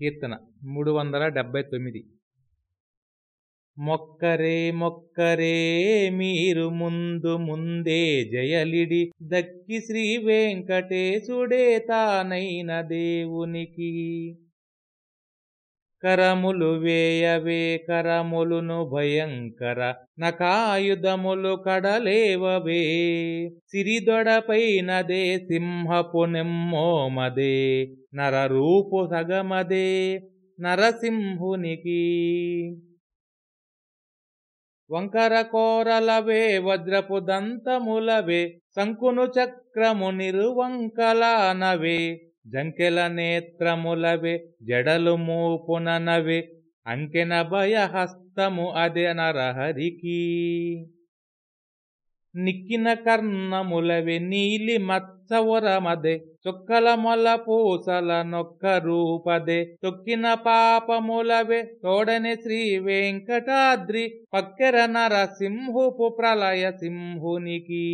కీర్తన మూడు వందల డెబ్బై తొమ్మిది. మొక్కరే మొక్కరే మీరు ముందు ముందే జయలిడి దక్కి శ్రీ వెంకటేశుడే తానైన దేవునికి. కరములు వేయవే కరములును భయంకర నకాయుధములు కడలేవవే. సిరిదొడపైనదే సింహపు నెమ్మోమదే నరరూపు సగమదే నరసింహునికి. వంకర కోరలవే వజ్రపు దంతములవే శంకును చక్రము నిరువంకలానవే. జంకెల నేత్రములవే జడలు మూపుననవి అంకెన భయహస్తము అదే నరహరికి. నిక్కిన కర్ణములవే నీలి మత్సవరమదే చుక్కల మొల పూసల నొక్క రూపదే తొక్కిన పాపములవే తోడని శ్రీ వెంకటాద్రి పక్కెర నరసింహుపు ప్రళయ సింహునికి.